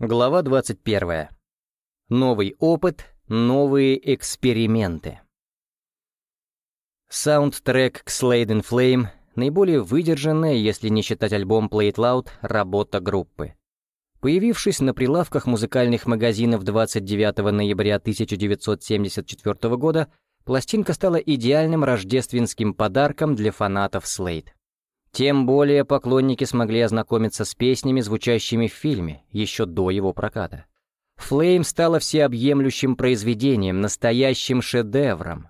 Глава 21. Новый опыт, новые эксперименты. Саундтрек к Slade in Flame — наиболее выдержанная, если не считать альбом Play It Loud, работа группы. Появившись на прилавках музыкальных магазинов 29 ноября 1974 года, пластинка стала идеальным рождественским подарком для фанатов Slade. Тем более поклонники смогли ознакомиться с песнями, звучащими в фильме, еще до его проката. «Флейм» стала всеобъемлющим произведением, настоящим шедевром.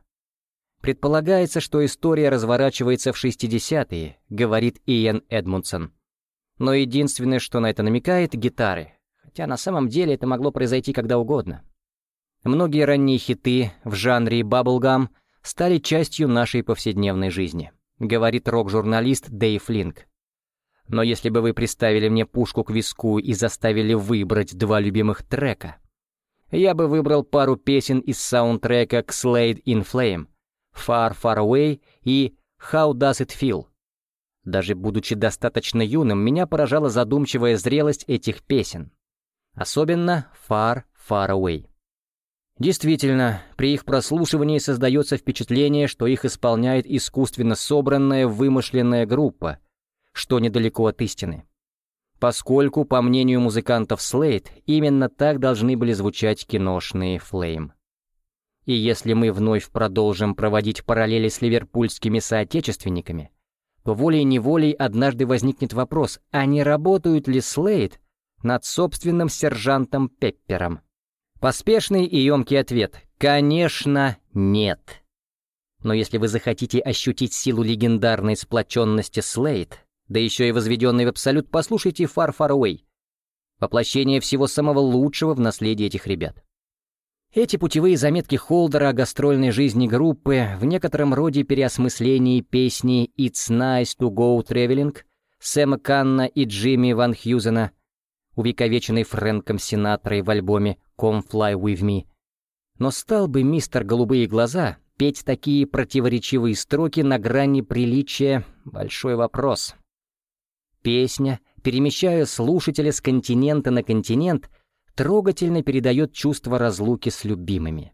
Предполагается, что история разворачивается в 60-е, говорит Иэн Эдмундсон. Но единственное, что на это намекает — гитары, хотя на самом деле это могло произойти когда угодно. Многие ранние хиты в жанре баблгам стали частью нашей повседневной жизни. — говорит рок-журналист Дэйв Линк. «Но если бы вы приставили мне пушку к виску и заставили выбрать два любимых трека, я бы выбрал пару песен из саундтрека к Slade in Flame, Far Far Away и How Does It Feel. Даже будучи достаточно юным, меня поражала задумчивая зрелость этих песен. Особенно Far Far Away. Действительно, при их прослушивании создается впечатление, что их исполняет искусственно собранная вымышленная группа, что недалеко от истины. Поскольку, по мнению музыкантов Slate, именно так должны были звучать киношные Flame. И если мы вновь продолжим проводить параллели с ливерпульскими соотечественниками, то волей-неволей однажды возникнет вопрос, а не работают ли Слейд над собственным сержантом Пеппером? Поспешный и емкий ответ — конечно, нет. Но если вы захотите ощутить силу легендарной сплоченности Слейд, да еще и возведенной в абсолют, послушайте Far Far Away. Воплощение всего самого лучшего в наследии этих ребят. Эти путевые заметки Холдера о гастрольной жизни группы в некотором роде переосмыслении песни «It's nice to go traveling» Сэма Канна и Джимми Ван Хьюзена, увековеченный Фрэнком Синатрой в альбоме «Come Fly With Me». Но стал бы мистер Голубые Глаза петь такие противоречивые строки на грани приличия — большой вопрос. Песня, перемещая слушателя с континента на континент, трогательно передает чувство разлуки с любимыми.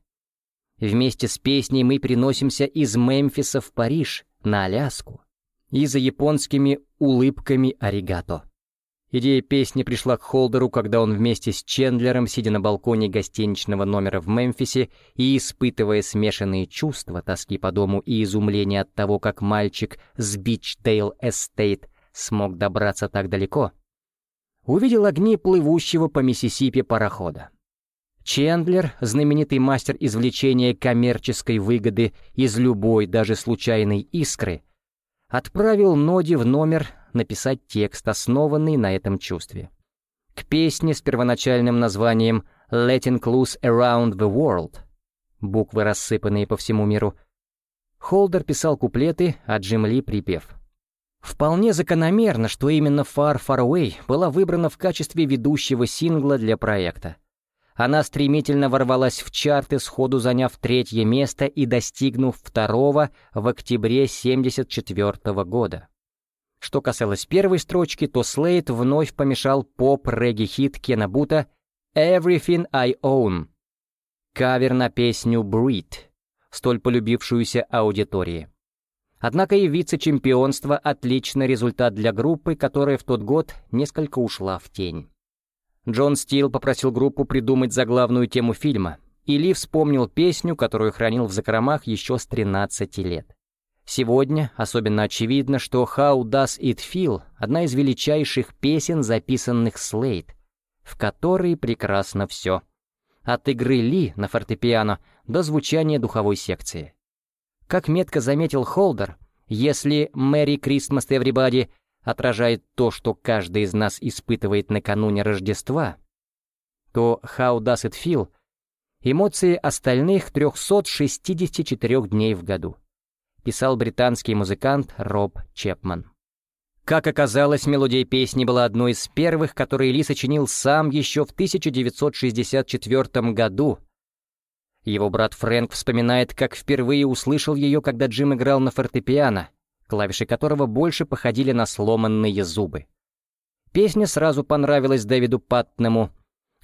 Вместе с песней мы переносимся из Мемфиса в Париж, на Аляску, и за японскими улыбками аригато. Идея песни пришла к Холдеру, когда он вместе с Чендлером, сидя на балконе гостиничного номера в Мемфисе и испытывая смешанные чувства тоски по дому и изумления от того, как мальчик с Бичдейл Эстейт смог добраться так далеко, увидел огни плывущего по Миссисипи парохода. Чендлер, знаменитый мастер извлечения коммерческой выгоды из любой, даже случайной искры, отправил Ноди в номер написать текст, основанный на этом чувстве. К песне с первоначальным названием «Letting Loose Around the World» буквы, рассыпанные по всему миру, Холдер писал куплеты, а Джим Ли — припев. Вполне закономерно, что именно «Far Far Away» была выбрана в качестве ведущего сингла для проекта. Она стремительно ворвалась в чарты, сходу заняв третье место и достигнув второго в октябре 1974 года. Что касалось первой строчки, то Слейд вновь помешал поп-регги-хит Кена Бута «Everything I Own», кавер на песню «Breed», столь полюбившуюся аудитории. Однако и вице-чемпионство — отличный результат для группы, которая в тот год несколько ушла в тень. Джон Стил попросил группу придумать заглавную тему фильма, и Ли вспомнил песню, которую хранил в закромах еще с 13 лет. Сегодня особенно очевидно, что «How Does It Feel» — одна из величайших песен, записанных Слейд, в которой прекрасно все. От игры Ли на фортепиано до звучания духовой секции. Как метко заметил Холдер, если «Merry Christmas Everybody» отражает то, что каждый из нас испытывает накануне Рождества, то «How Does It Feel» — эмоции остальных 364 дней в году писал британский музыкант Роб Чепман. Как оказалось, мелодия песни была одной из первых, которые Ли сочинил сам еще в 1964 году. Его брат Фрэнк вспоминает, как впервые услышал ее, когда Джим играл на фортепиано, клавиши которого больше походили на сломанные зубы. Песня сразу понравилась Дэвиду Паттнему,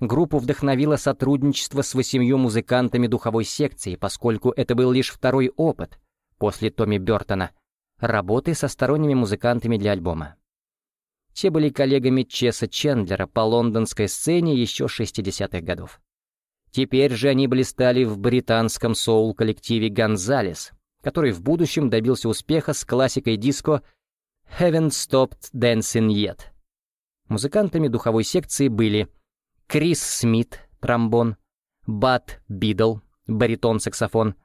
группу вдохновило сотрудничество с восемью музыкантами духовой секции, поскольку это был лишь второй опыт, после Томми Бёртона, работы со сторонними музыкантами для альбома. Те были коллегами Чеса Чендлера по лондонской сцене еще 60-х годов. Теперь же они блистали в британском соул-коллективе «Гонзалес», который в будущем добился успеха с классикой диско «Haven't Stopped Dancing Yet». Музыкантами духовой секции были Крис Смит, тромбон, Бад Бидл, баритон-саксофон,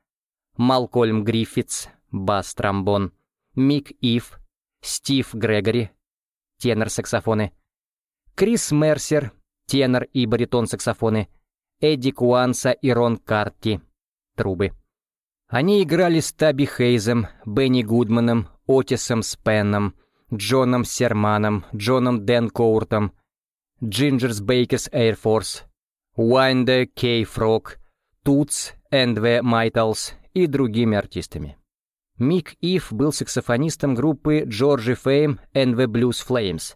Малкольм Гриффитс, бас-тромбон, Мик Ив, Стив Грегори, тенор-саксофоны, Крис Мерсер, тенор и баритон-саксофоны, Эдди Куанса и Рон Карти, трубы. Они играли с Табби Хейзом, Бенни Гудманом, Отисом Спенном, Джоном Серманом, Джоном Дэнкуортом, Ginger Baker's Air Force, Wynder K. Frog, Toots and the Maytals и другими артистами. Мик Ив был саксофонистом группы Georgie Fame and the Blue Flames,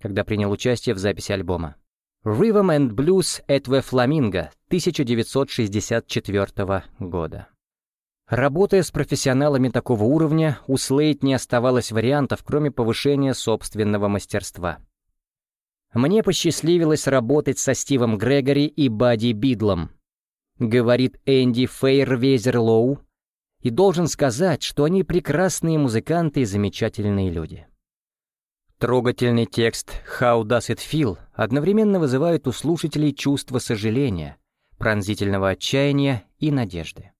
когда принял участие в записи альбома. Rhythm and Blues at the Flamingo 1964 года. Работая с профессионалами такого уровня, у Слейд не оставалось вариантов, кроме повышения собственного мастерства. Мне посчастливилось работать со Стивом Грегори и Бадди Бидлом, говорит Энди Фейрвезерлоу, и должен сказать, что они прекрасные музыканты и замечательные люди. Трогательный текст «How does it feel» одновременно вызывает у слушателей чувство сожаления, пронзительного отчаяния и надежды.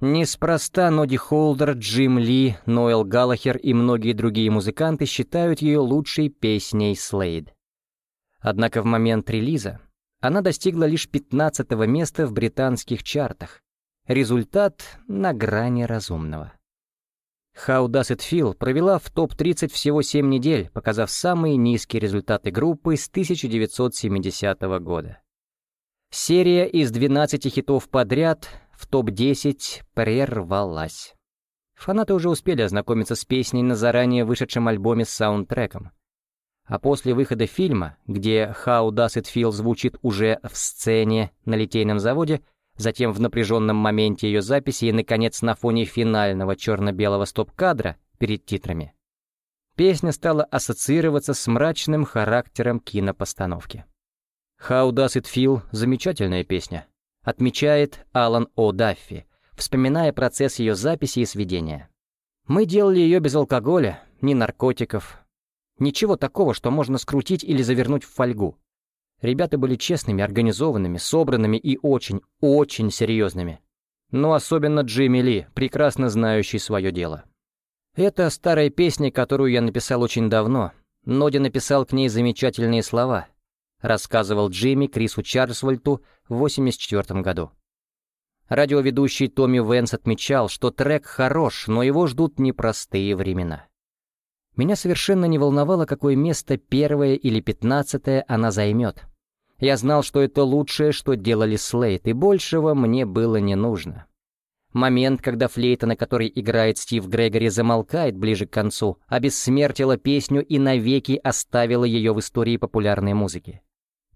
Неспроста Ноди Холдер, Джим Ли, Ноэл Галлахер и многие другие музыканты считают ее лучшей песней Слейд. Однако в момент релиза она достигла лишь 15 места в британских чартах, Результат на грани разумного. How Does It Feel провела в топ-30 всего 7 недель, показав самые низкие результаты группы с 1970 года. Серия из 12 хитов подряд в топ-10 прервалась. Фанаты уже успели ознакомиться с песней на заранее вышедшем альбоме с саундтреком. А после выхода фильма, где How Does It Feel звучит уже в сцене на литейном заводе, затем в напряженном моменте ее записи и, наконец, на фоне финального черно-белого стоп-кадра перед титрами. Песня стала ассоциироваться с мрачным характером кинопостановки. «How Does It Feel» — замечательная песня, отмечает Алан О. Даффи, вспоминая процесс ее записи и сведения. «Мы делали ее без алкоголя, ни наркотиков, ничего такого, что можно скрутить или завернуть в фольгу. Ребята были честными, организованными, собранными и очень, очень серьезными. Но особенно Джимми Ли, прекрасно знающий свое дело. Это старая песня, которую я написал очень давно. Ноди написал к ней замечательные слова, рассказывал Джимми Крису Чарльзвольту в 1984 году. Радиоведущий Томми Венс отмечал, что трек хорош, но его ждут непростые времена. Меня совершенно не волновало, какое место первое или пятнадцатое она займет. Я знал, что это лучшее, что делали Слейт, и большего мне было не нужно. Момент, когда флейта, на которой играет Стив Грегори, замолкает ближе к концу, обессмертила песню и навеки оставила ее в истории популярной музыки.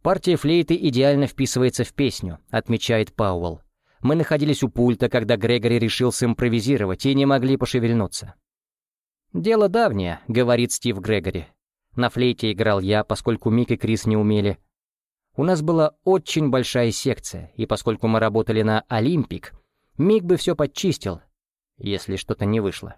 Партия флейты идеально вписывается в песню, отмечает Пауэлл. Мы находились у пульта, когда Грегори решил симпровизировать и не могли пошевельнуться. «Дело давнее», — говорит Стив Грегори. На флейте играл я, поскольку Мик и Крис не умели, у нас была очень большая секция, и поскольку мы работали на «Олимпик», Миг бы все подчистил, если что-то не вышло.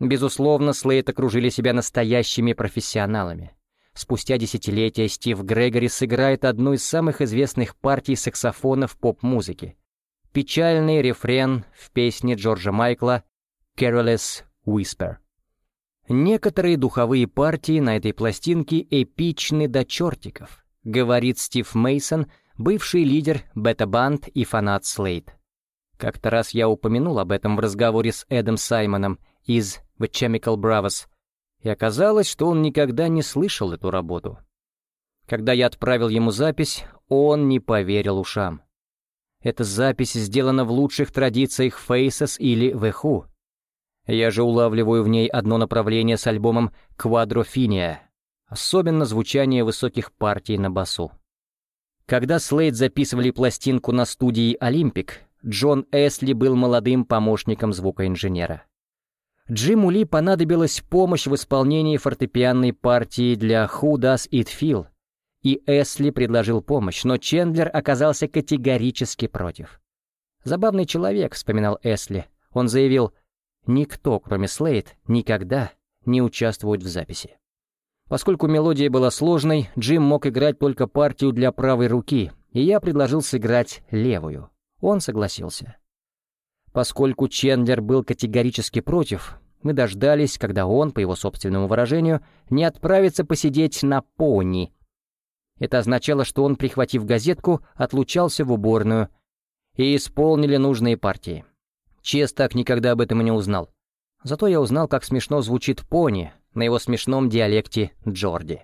Безусловно, Слейт окружили себя настоящими профессионалами. Спустя десятилетия Стив Грегори сыграет одну из самых известных партий саксофона в поп-музыке. Печальный рефрен в песне Джорджа Майкла «Careless Whisper». Некоторые духовые партии на этой пластинке эпичны до чертиков говорит Стив Мейсон, бывший лидер бета-банд и фанат Слейд. Как-то раз я упомянул об этом в разговоре с Эдом Саймоном из The Chemical Bravos, и оказалось, что он никогда не слышал эту работу. Когда я отправил ему запись, он не поверил ушам. Эта запись сделана в лучших традициях Faces или The Who. Я же улавливаю в ней одно направление с альбомом «Quadrophenia», особенно звучание высоких партий на басу. Когда Слейд записывали пластинку на студии «Олимпик», Джон Эсли был молодым помощником звукоинженера. Джиму Ли понадобилась помощь в исполнении фортепианной партии для «Who Does It Feel», и Эсли предложил помощь, но Чендлер оказался категорически против. «Забавный человек», — вспоминал Эсли. Он заявил, «Никто, кроме Слейд, никогда не участвует в записи». Поскольку мелодия была сложной, Джим мог играть только партию для правой руки, и я предложил сыграть левую. Он согласился. Поскольку Чендлер был категорически против, мы дождались, когда он, по его собственному выражению, не отправится посидеть на пони. Это означало, что он, прихватив газетку, отлучался в уборную, и исполнили нужные партии. Чес так никогда об этом и не узнал. Зато я узнал, как смешно звучит пони, на его смешном диалекте Джорди.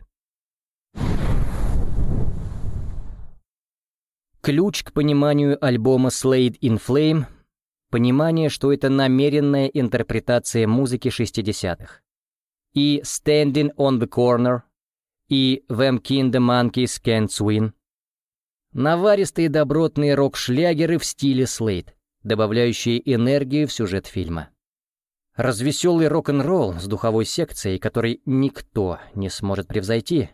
Ключ к пониманию альбома Slade in Flame — понимание, что это намеренная интерпретация музыки 60-х. И Standing on the Corner, и Them King the Monkeys Can't Swing. Наваристые добротные рок-шлягеры в стиле Slade, добавляющие энергию в сюжет фильма. Развеселый рок-н-ролл с духовой секцией, который никто не сможет превзойти,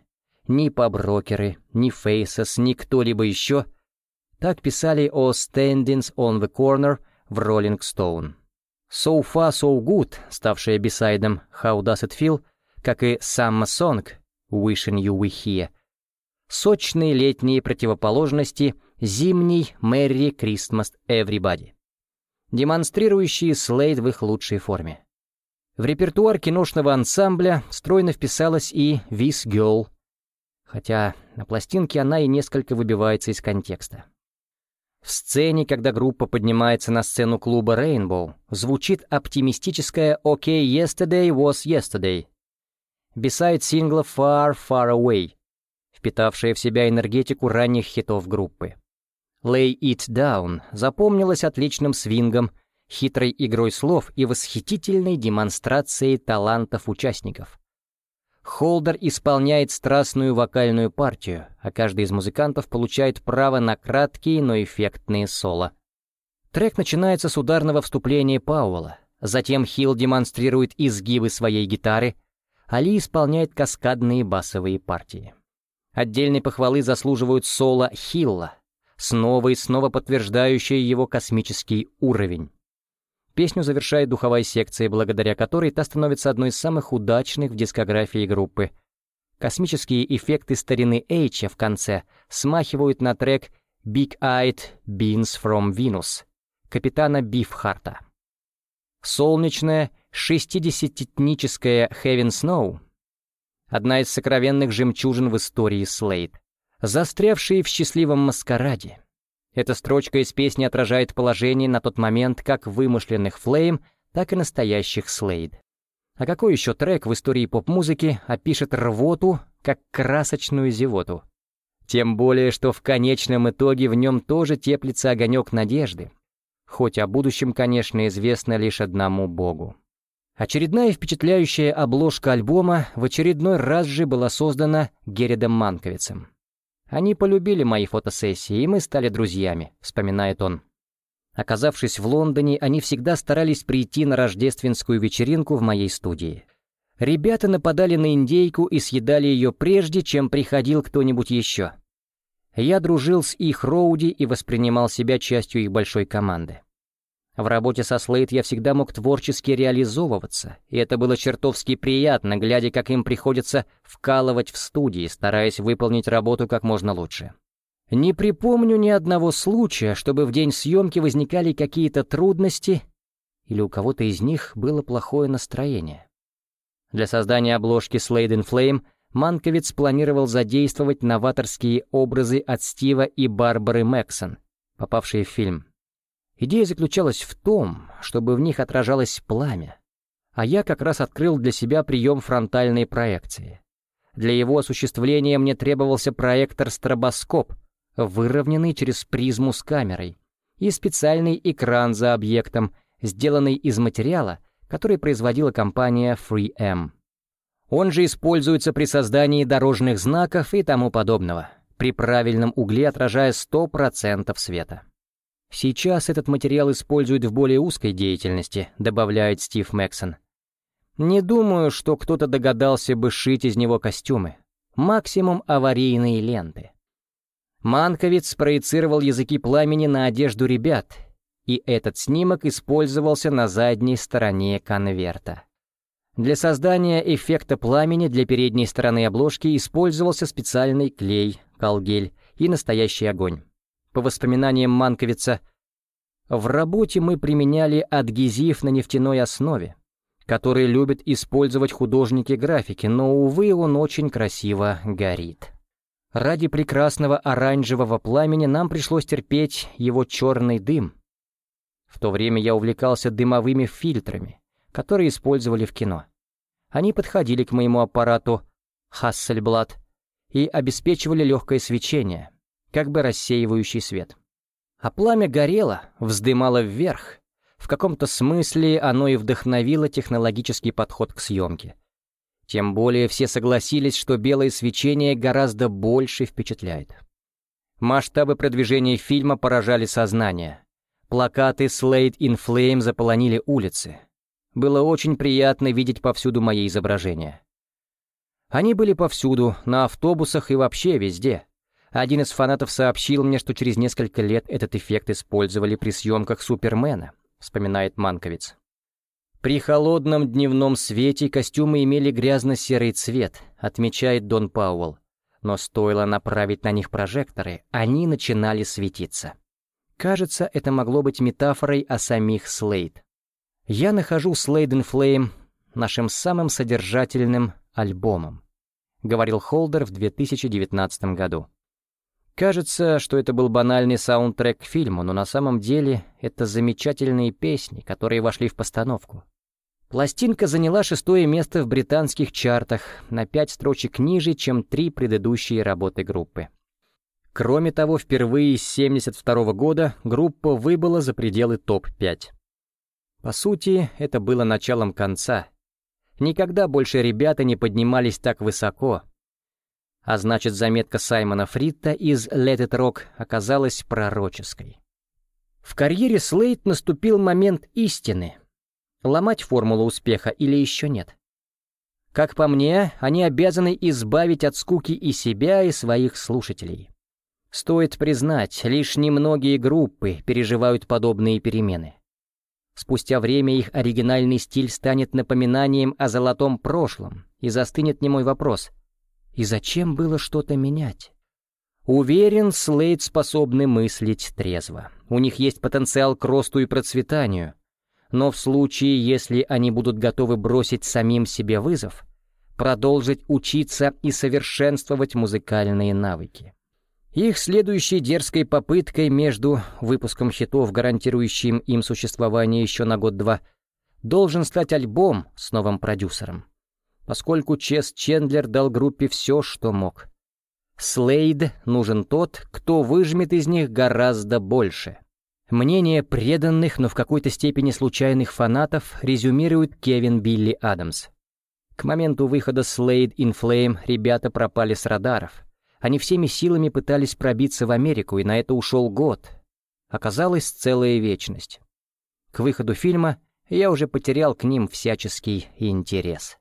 ни поп-рокеры, ни фейсес, ни кто-либо еще, так писали о «Standings on the Corner» в Rolling Stone. «So Far So Good», ставшая бисайдом «How Does It Feel», как и «Summer Song» «Wishing You Were Here», сочные летние противоположности зимний «Merry Christmas Everybody» демонстрирующие Слейд в их лучшей форме. В репертуар киношного ансамбля стройно вписалась и «This Girl», хотя на пластинке она и несколько выбивается из контекста. В сцене, когда группа поднимается на сцену клуба Rainbow, звучит оптимистическая «Okay, yesterday was yesterday», beside сингла «Far, far away», впитавшая в себя энергетику ранних хитов группы. «Lay It Down» запомнилась отличным свингом, хитрой игрой слов и восхитительной демонстрацией талантов участников. Холдер исполняет страстную вокальную партию, а каждый из музыкантов получает право на краткие, но эффектные соло. Трек начинается с ударного вступления Пауэлла, затем Хилл демонстрирует изгибы своей гитары, Али исполняет каскадные басовые партии. Отдельной похвалы заслуживают соло Хилла, снова и снова подтверждающая его космический уровень. Песню завершает духовая секция, благодаря которой та становится одной из самых удачных в дискографии группы. Космические эффекты старины Эйча в конце смахивают на трек «Big Eyed Beans from Venus» капитана Бифхарта. Солнечная, шестидесятитническая Heaven Snow — одна из сокровенных жемчужин в истории Слейд застрявшие в счастливом маскараде. Эта строчка из песни отражает положение на тот момент как вымышленных Флейм, так и настоящих Слейд. А какой еще трек в истории поп-музыки опишет рвоту, как красочную зевоту? Тем более, что в конечном итоге в нем тоже теплится огонек надежды. Хоть о будущем, конечно, известно лишь одному Богу. Очередная впечатляющая обложка альбома в очередной раз же была создана Геридом Манковицем. Они полюбили мои фотосессии, и мы стали друзьями», — вспоминает он. Оказавшись в Лондоне, они всегда старались прийти на рождественскую вечеринку в моей студии. Ребята нападали на индейку и съедали ее прежде, чем приходил кто-нибудь еще. Я дружил с их Роуди и воспринимал себя частью их большой команды. В работе со Слейд я всегда мог творчески реализовываться, и это было чертовски приятно, глядя, как им приходится вкалывать в студии, стараясь выполнить работу как можно лучше. Не припомню ни одного случая, чтобы в день съемки возникали какие-то трудности или у кого-то из них было плохое настроение. Для создания обложки Slade in Flame Манковиц планировал задействовать новаторские образы от Стива и Барбары Мэксон, попавшие в фильм. Идея заключалась в том, чтобы в них отражалось пламя, а я как раз открыл для себя прием фронтальной проекции. Для его осуществления мне требовался проектор-стробоскоп, выровненный через призму с камерой, и специальный экран за объектом, сделанный из материала, который производила компания 3M. Он же используется при создании дорожных знаков и тому подобного. при правильном угле отражая 100% света. Сейчас этот материал используют в более узкой деятельности, добавляет Стив Мэксон. Не думаю, что кто-то догадался бы шить из него костюмы. Максимум аварийные ленты. Манковец спроецировал языки пламени на одежду ребят, и этот снимок использовался на задней стороне конверта. Для создания эффекта пламени для передней стороны обложки использовался специальный клей, колгель и настоящий огонь. По воспоминаниям Манковица, в работе мы применяли адгезив на нефтяной основе, который любят использовать художники графики, но, увы, он очень красиво горит. Ради прекрасного оранжевого пламени нам пришлось терпеть его черный дым. В то время я увлекался дымовыми фильтрами, которые использовали в кино. Они подходили к моему аппарату Hasselblad и обеспечивали легкое свечение, как бы рассеивающий свет. А пламя горело, вздымало вверх, в каком-то смысле оно и вдохновило технологический подход к съемке. Тем более все согласились, что белое свечение гораздо больше впечатляет. Масштабы продвижения фильма поражали сознание. Плакаты «Slade in Flame» заполонили улицы. Было очень приятно видеть повсюду мои изображения. Они были повсюду, на автобусах и вообще везде. Один из фанатов сообщил мне, что через несколько лет этот эффект использовали при съемках «Супермена», вспоминает Манковец. При холодном дневном свете костюмы имели грязно-серый цвет, отмечает Дон Пауэлл. Но стоило направить на них прожекторы, они начинали светиться. Кажется, это могло быть метафорой о самих Слейд. Я нахожу Slade in Flame нашим самым содержательным альбомом, говорил Холдер в 2019 году. Кажется, что это был банальный саундтрек к фильму, но на самом деле это замечательные песни, которые вошли в постановку. Пластинка заняла шестое место в британских чартах, на пять строчек ниже, чем три предыдущие работы группы. Кроме того, впервые с 1972 года группа выбыла за пределы топ-5. По сути, это было началом конца. Никогда больше ребята не поднимались так высоко, а значит, заметка Саймона Фритта из Let It Rock оказалась пророческой. В карьере Слейт наступил момент истины. Ломать формулу успеха или еще нет? Как по мне, они обязаны избавить от скуки и себя, и своих слушателей. Стоит признать, лишь немногие группы переживают подобные перемены. Спустя время их оригинальный стиль станет напоминанием о золотом прошлом, и застынет немой вопрос — и зачем было что-то менять? Уверен, Слейд способны мыслить трезво. У них есть потенциал к росту и процветанию. Но в случае, если они будут готовы бросить самим себе вызов, продолжить учиться и совершенствовать музыкальные навыки. Их следующей дерзкой попыткой между выпуском хитов, гарантирующим им существование еще на год-два, должен стать альбом с новым продюсером поскольку Чес Чендлер дал группе все, что мог. Слейд нужен тот, кто выжмет из них гораздо больше. Мнение преданных, но в какой-то степени случайных фанатов резюмирует Кевин Билли Адамс. К моменту выхода Slade in Flame ребята пропали с радаров. Они всеми силами пытались пробиться в Америку, и на это ушел год. Оказалась целая вечность. К выходу фильма я уже потерял к ним всяческий интерес.